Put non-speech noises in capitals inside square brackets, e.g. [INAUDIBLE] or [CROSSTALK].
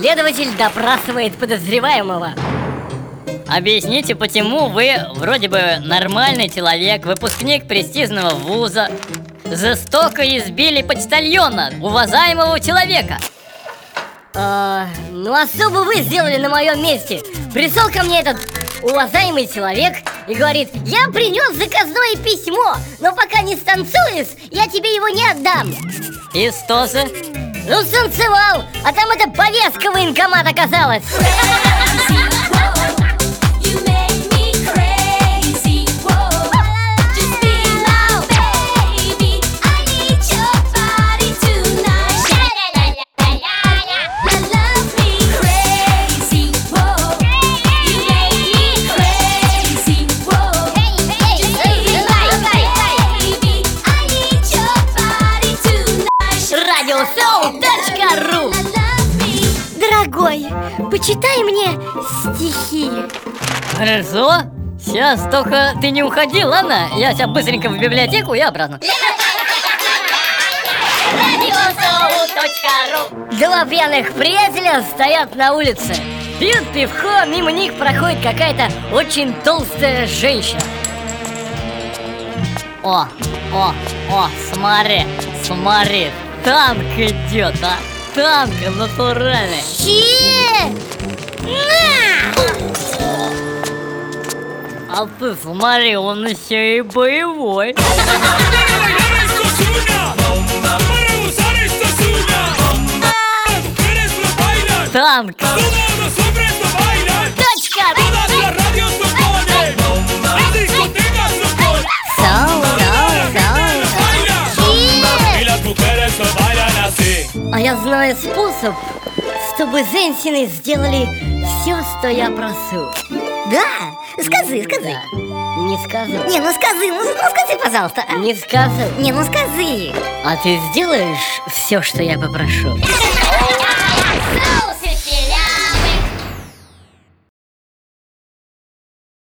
допрашивает подозреваемого. Объясните, почему вы вроде бы нормальный человек, выпускник престижного вуза, жестоко избили почтальона, уважаемого человека? А, ну а что бы вы сделали на моем месте? Пришел ко мне этот уважаемый человек и говорит Я принес заказное письмо, но пока не станцуешь, я тебе его не отдам И что же? Ну, станцевал, а там эта повестка военкомат оказалась [LAUGHS] Дорогой, почитай мне стихи Хорошо? Сейчас только ты не уходи, ладно? Я сейчас быстренько в библиотеку и обратно. Два пьяных приятеля стоят на улице Пьют пивко, мимо них проходит какая-то очень толстая женщина О, о, о, смотри, смотри, танк идет, а? Танк натуральный. Че? А ты смотри, он еще и боевой. esto А я знаю способ, чтобы женщины сделали все, что я прошу Да, скажи, скажи. Не скажу Не, ну скажи, ну, ну скажи, пожалуйста. а. Не скажу Не, ну скажи. А ты сделаешь все, что я попрошу?